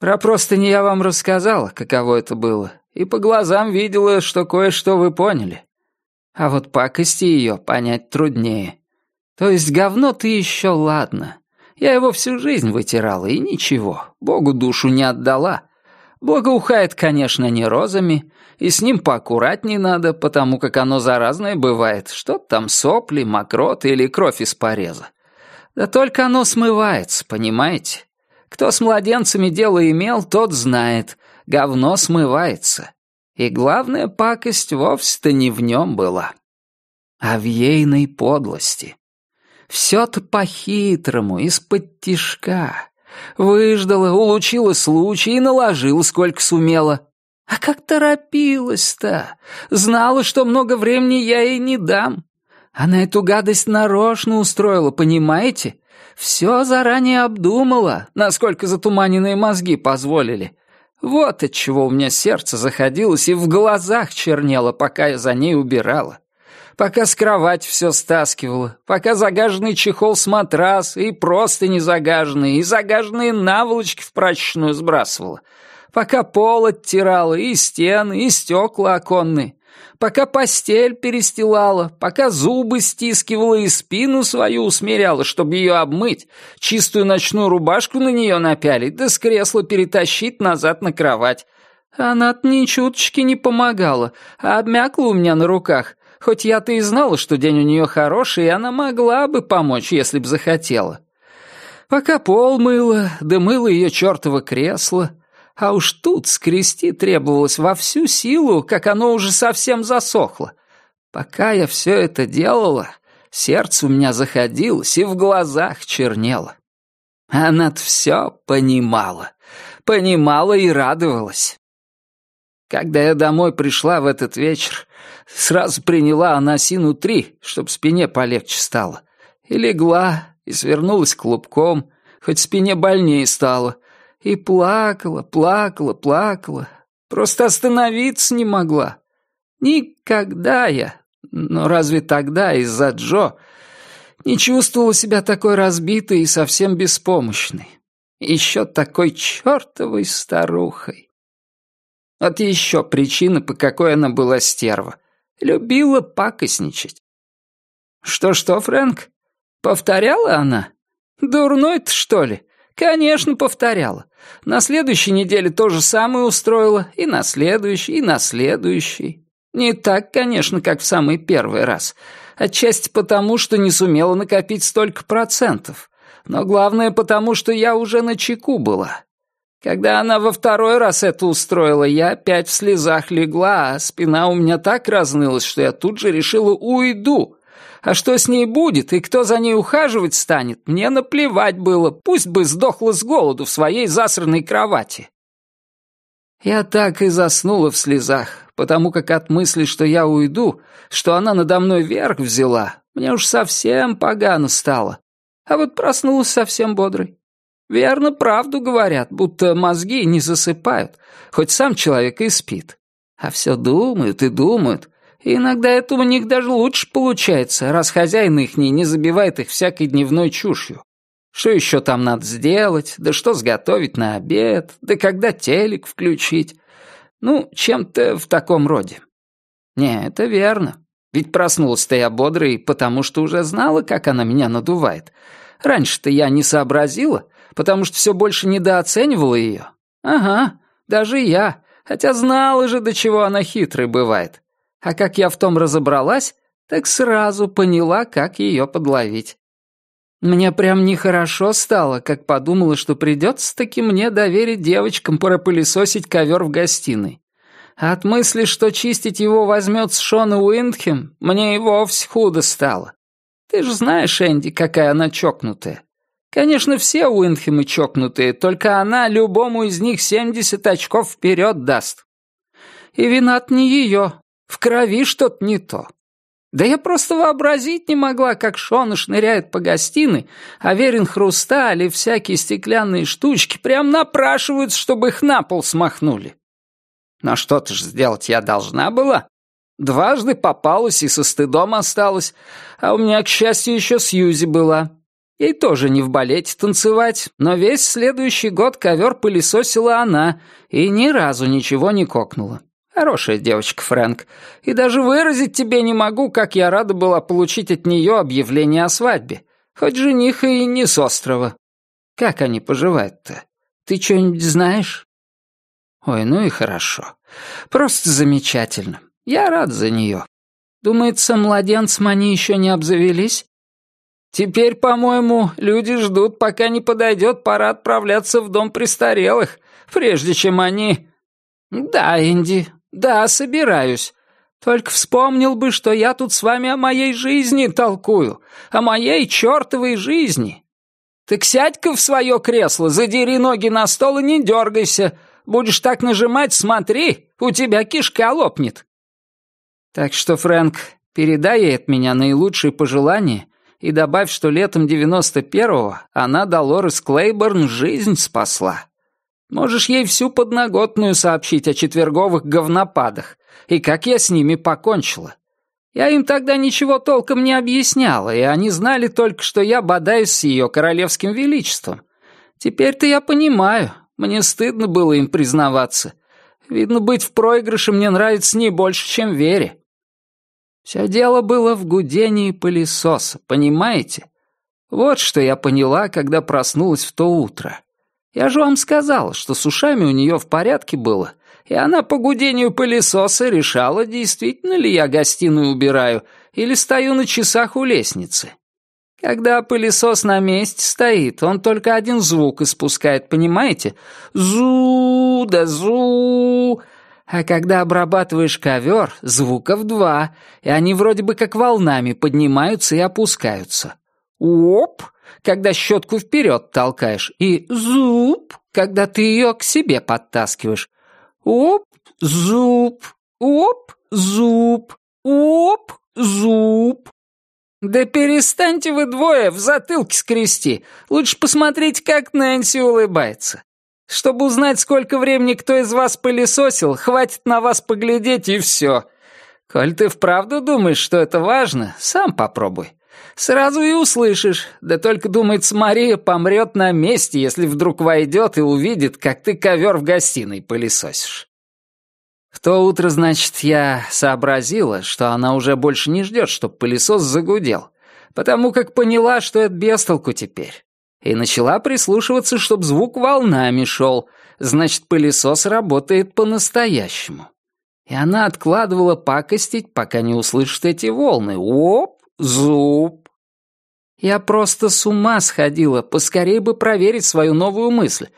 Про простыни я вам рассказала, каково это было, и по глазам видела, что кое-что вы поняли. А вот пакости ее понять труднее. То есть говно ты еще ладно. Я его всю жизнь вытирала, и ничего, Богу душу не отдала. Благоухает, конечно, не розами, и с ним поаккуратней надо, потому как оно заразное бывает. Что там, сопли, мокроты или кровь из пореза. Да только оно смывается, понимаете? Кто с младенцами дело имел, тот знает. Говно смывается. И главная пакость вовсе-то не в нем была, а в ейной подлости. Все-то по-хитрому, из-под тишка. Выждала, улучила случай и наложила, сколько сумела. А как торопилась-то? Знала, что много времени я ей не дам. Она эту гадость нарочно устроила, понимаете? Все заранее обдумала, насколько затуманенные мозги позволили. Вот от чего у меня сердце заходилось и в глазах чернело, пока я за ней убирала. Пока с кровати все стаскивала, пока загаженный чехол с матраса и просто не загаженные, и загаженные наволочки в прачечную сбрасывала. Пока пол оттирала, и стены, и стекла оконные пока постель перестилала, пока зубы стискивала и спину свою усмиряла, чтобы ее обмыть, чистую ночную рубашку на нее напялить, да с кресла перетащить назад на кровать. Она-то ни чуточки не помогала, а обмякла у меня на руках, хоть я-то и знала, что день у нее хороший, и она могла бы помочь, если б захотела. Пока пол мыла, да мыла ее чертово кресло, а уж тут скрести требовалось во всю силу, как оно уже совсем засохло. Пока я все это делала, сердце у меня заходилось и в глазах чернело. Она-то все понимала. Понимала и радовалась. Когда я домой пришла в этот вечер, сразу приняла анасину три, чтоб спине полегче стало. И легла, и свернулась клубком, хоть спине больнее стало — и плакала, плакала, плакала. Просто остановиться не могла. Никогда я, но разве тогда из-за Джо, не чувствовала себя такой разбитой и совсем беспомощной. Еще такой чертовой старухой. Вот еще причина, по какой она была стерва. Любила пакостничать. Что-что, Фрэнк? Повторяла она? Дурной-то, что ли? Конечно, повторяла. На следующей неделе то же самое устроила, и на следующей, и на следующей. Не так, конечно, как в самый первый раз. Отчасти потому, что не сумела накопить столько процентов. Но главное потому, что я уже на чеку была. Когда она во второй раз это устроила, я опять в слезах легла, а спина у меня так разнылась, что я тут же решила уйду, а что с ней будет и кто за ней ухаживать станет, мне наплевать было, пусть бы сдохла с голоду в своей засранной кровати. Я так и заснула в слезах, потому как от мысли, что я уйду, что она надо мной верх взяла, мне уж совсем погано стало. А вот проснулась совсем бодрой. Верно, правду говорят, будто мозги не засыпают, хоть сам человек и спит. А все думают и думают, иногда это у них даже лучше получается, раз хозяин их не забивает их всякой дневной чушью. Что еще там надо сделать, да что сготовить на обед, да когда телек включить. Ну, чем-то в таком роде. Не, это верно. Ведь проснулась-то я бодрой, потому что уже знала, как она меня надувает. Раньше-то я не сообразила, потому что все больше недооценивала ее. Ага, даже я, хотя знала же, до чего она хитрой бывает. А как я в том разобралась, так сразу поняла, как ее подловить. Мне прям нехорошо стало, как подумала, что придется-таки мне доверить девочкам пропылесосить ковер в гостиной. От мысли, что чистить его возьмет Шона Уиндхем, мне и вовсе худо стало. Ты же знаешь, Энди, какая она чокнутая. Конечно, все Уиндхемы чокнутые, только она любому из них 70 очков вперед даст. И вина не ее, в крови что-то не то. Да я просто вообразить не могла, как Шона шныряет по гостиной, а верен хрусталь и всякие стеклянные штучки прям напрашиваются, чтобы их на пол смахнули. Но что-то ж сделать я должна была. Дважды попалась и со стыдом осталась, а у меня, к счастью, еще Сьюзи была. Ей тоже не в балете танцевать, но весь следующий год ковер пылесосила она и ни разу ничего не кокнула. Хорошая девочка, Фрэнк. И даже выразить тебе не могу, как я рада была получить от нее объявление о свадьбе. Хоть жених и не с острова. Как они поживают-то? Ты что-нибудь знаешь? Ой, ну и хорошо. Просто замечательно. Я рад за нее. Думается, младенцем они еще не обзавелись? Теперь, по-моему, люди ждут, пока не подойдет пора отправляться в дом престарелых, прежде чем они... Да, Инди, да, собираюсь. Только вспомнил бы, что я тут с вами о моей жизни толкую, о моей чертовой жизни. Так сядь-ка в свое кресло, задери ноги на стол и не дергайся. Будешь так нажимать, смотри, у тебя кишка лопнет. Так что, Фрэнк, передай ей от меня наилучшие пожелания и добавь, что летом 91-го она Долорес Клейборн жизнь спасла. Можешь ей всю подноготную сообщить о четверговых говнопадах и как я с ними покончила. Я им тогда ничего толком не объясняла, и они знали только, что я бодаюсь с ее королевским величеством. Теперь-то я понимаю, мне стыдно было им признаваться. Видно, быть в проигрыше мне нравится не больше, чем Вере. Все дело было в гудении пылесоса, понимаете? Вот что я поняла, когда проснулась в то утро. Я же вам сказала, что с ушами у нее в порядке было, и она по гудению пылесоса решала, действительно ли я гостиную убираю или стою на часах у лестницы. Когда пылесос на месте стоит, он только один звук испускает, понимаете? Зу да зу. А когда обрабатываешь ковер, звуков два, и они вроде бы как волнами поднимаются и опускаются. Оп, когда щетку вперед толкаешь, и зуб, когда ты ее к себе подтаскиваешь. Оп, зуб, оп, зуб, оп, зуб. Да перестаньте вы двое в затылке скрести. Лучше посмотрите, как Нэнси улыбается. Чтобы узнать, сколько времени кто из вас пылесосил, хватит на вас поглядеть и все. Коль ты вправду думаешь, что это важно, сам попробуй. Сразу и услышишь. Да только, думается, Мария помрет на месте, если вдруг войдет и увидит, как ты ковер в гостиной пылесосишь. В то утро, значит, я сообразила, что она уже больше не ждет, чтоб пылесос загудел, потому как поняла, что это бестолку теперь и начала прислушиваться, чтоб звук волнами шел, значит, пылесос работает по-настоящему. И она откладывала пакостить, пока не услышит эти волны. Оп, зуб. Я просто с ума сходила, поскорее бы проверить свою новую мысль.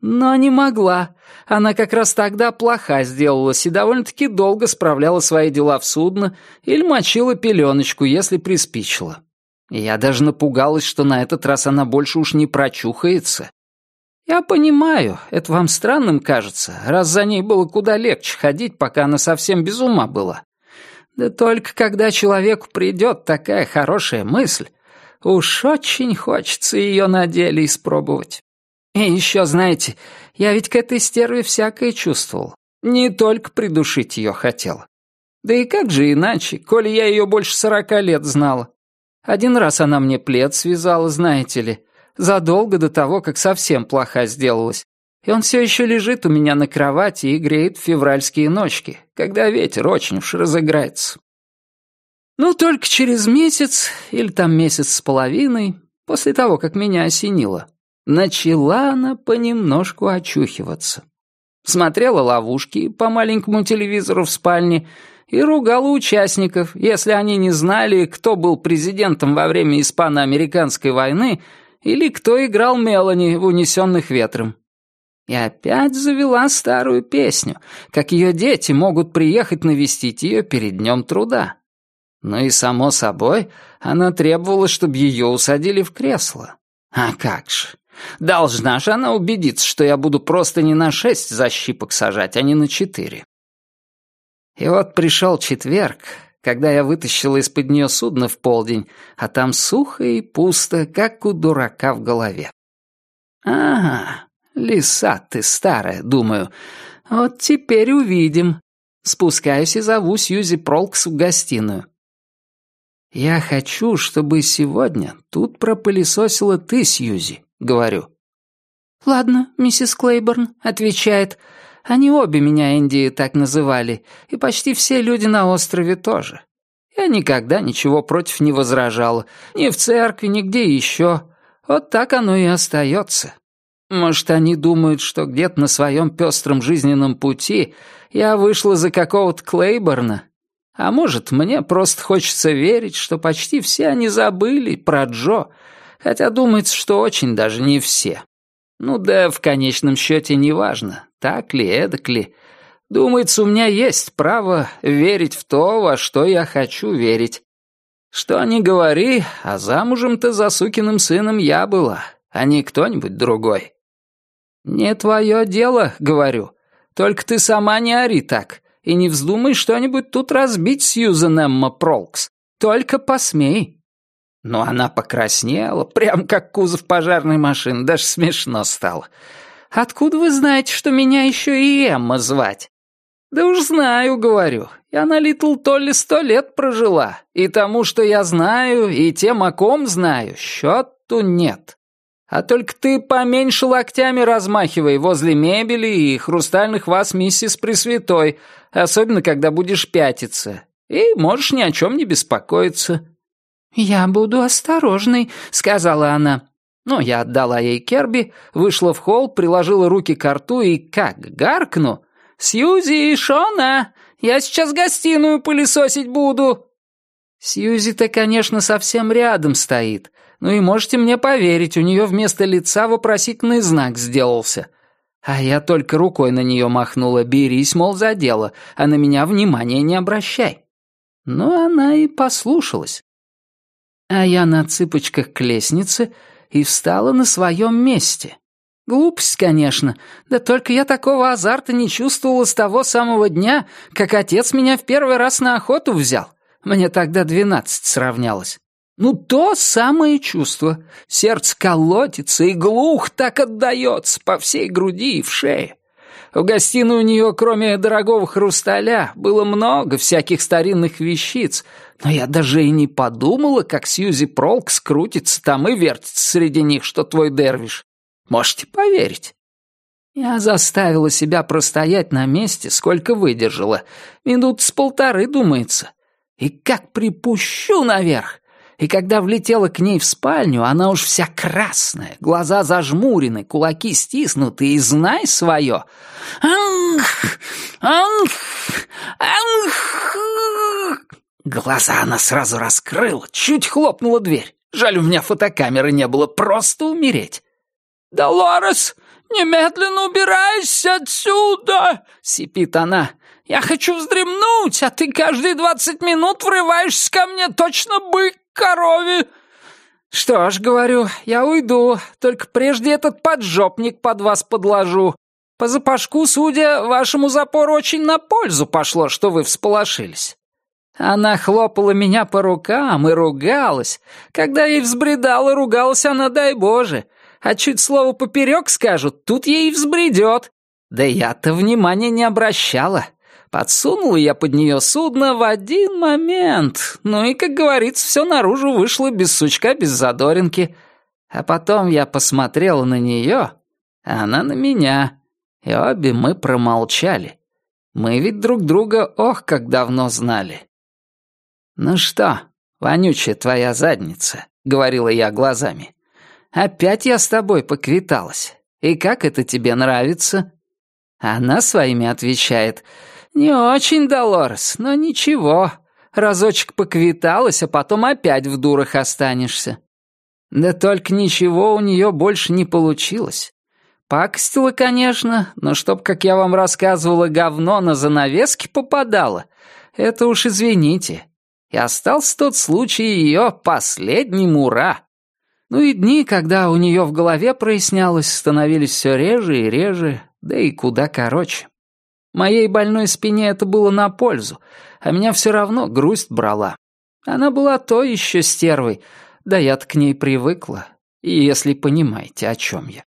Но не могла. Она как раз тогда плоха сделалась и довольно-таки долго справляла свои дела в судно или мочила пеленочку, если приспичила. Я даже напугалась, что на этот раз она больше уж не прочухается. Я понимаю, это вам странным кажется, раз за ней было куда легче ходить, пока она совсем без ума была. Да только когда человеку придет такая хорошая мысль, уж очень хочется ее на деле испробовать. И еще, знаете, я ведь к этой стерве всякое чувствовал. Не только придушить ее хотел. Да и как же иначе, коли я ее больше сорока лет знала. Один раз она мне плед связала, знаете ли, задолго до того, как совсем плоха сделалась. И он все еще лежит у меня на кровати и греет февральские ночки, когда ветер очень уж разыграется. Ну, только через месяц, или там месяц с половиной, после того, как меня осенило, начала она понемножку очухиваться. Смотрела ловушки по маленькому телевизору в спальне и ругала участников, если они не знали, кто был президентом во время испано-американской войны или кто играл Мелани в «Унесенных ветром». И опять завела старую песню, как ее дети могут приехать навестить ее перед Днем труда. Ну и, само собой, она требовала, чтобы ее усадили в кресло. А как же? Должна же она убедиться, что я буду просто не на шесть защипок сажать, а не на четыре. И вот пришел четверг, когда я вытащила из-под нее судно в полдень, а там сухо и пусто, как у дурака в голове. «Ага, лиса ты старая», — думаю. «Вот теперь увидим». Спускаюсь и зову Сьюзи Пролкс в гостиную. «Я хочу, чтобы сегодня тут пропылесосила ты, Сьюзи», — говорю. «Ладно, миссис Клейборн», — отвечает. «Они обе меня Индии так называли, и почти все люди на острове тоже. Я никогда ничего против не возражала, ни в церкви, ни где еще. Вот так оно и остается. Может, они думают, что где-то на своем пестром жизненном пути я вышла за какого-то Клейборна, а может, мне просто хочется верить, что почти все они забыли про Джо, хотя думается, что очень даже не все. Ну да, в конечном счете неважно, так ли, эдак ли. Думается, у меня есть право верить в то, во что я хочу верить. Что ни говори, а замужем-то за сукиным сыном я была, а не кто-нибудь другой. «Не твое дело», — говорю. «Только ты сама не ори так и не вздумай что-нибудь тут разбить, Сьюзен Эмма Пролкс. Только посмей». Но она покраснела, прям как кузов пожарной машины, даже смешно стало. «Откуда вы знаете, что меня еще и Эмма звать?» «Да уж знаю, говорю. Я на Литл Толли сто лет прожила, и тому, что я знаю, и тем, о ком знаю, счету нет. А только ты поменьше локтями размахивай возле мебели и хрустальных вас миссис Пресвятой, особенно когда будешь пятиться. И можешь ни о чем не беспокоиться». «Я буду осторожной», — сказала она. Ну, я отдала ей Керби, вышла в холл, приложила руки к рту и как гаркну. «Сьюзи и Шона, я сейчас гостиную пылесосить буду». Сьюзи-то, конечно, совсем рядом стоит, ну и можете мне поверить, у нее вместо лица вопросительный знак сделался. А я только рукой на нее махнула, берись, мол, за дело, а на меня внимания не обращай. Ну, она и послушалась. А я на цыпочках к лестнице и встала на своем месте. Глупость, конечно, да только я такого азарта не чувствовала с того самого дня, как отец меня в первый раз на охоту взял. Мне тогда двенадцать сравнялось. Ну, то самое чувство. Сердце колотится, и глух так отдается по всей груди и в шее. В гостиной у нее, кроме дорогого хрусталя, было много всяких старинных вещиц, но я даже и не подумала, как Сьюзи Пролк скрутится там и вертится среди них, что твой дервиш. Можете поверить. Я заставила себя простоять на месте, сколько выдержала. Минут с полторы, думается. И как припущу наверх, и когда влетела к ней в спальню, она уж вся красная, глаза зажмурены, кулаки стиснуты, и знай свое. Анх! Анх! Анх! Глаза она сразу раскрыла, чуть хлопнула дверь. Жаль, у меня фотокамеры не было, просто умереть. «Долорес, немедленно убирайся отсюда!» — сипит она. «Я хочу вздремнуть, а ты каждые двадцать минут врываешься ко мне, точно бык корове!» «Что ж, говорю, я уйду, только прежде этот поджопник под вас подложу. По запашку, судя, вашему запору очень на пользу пошло, что вы всполошились». Она хлопала меня по рукам и ругалась. Когда ей взбредала, ругалась она, дай Боже. А чуть слово поперек скажут, тут ей взбредет. Да я-то внимания не обращала. Подсунул я под нее судно в один момент. Ну и, как говорится, все наружу вышло без сучка, без задоринки. А потом я посмотрел на нее, а она на меня. И обе мы промолчали. Мы ведь друг друга ох, как давно знали. «Ну что, вонючая твоя задница», — говорила я глазами. «Опять я с тобой поквиталась. И как это тебе нравится?» Она своими отвечает — «Не очень, Долорес, но ничего. Разочек поквиталась, а потом опять в дурах останешься». Да только ничего у нее больше не получилось. Пакостила, конечно, но чтоб, как я вам рассказывала, говно на занавески попадало, это уж извините. И остался тот случай ее последним ура. Ну и дни, когда у нее в голове прояснялось, становились все реже и реже, да и куда короче. Моей больной спине это было на пользу, а меня все равно грусть брала. Она была то еще стервой, да я-то к ней привыкла, если понимаете, о чем я.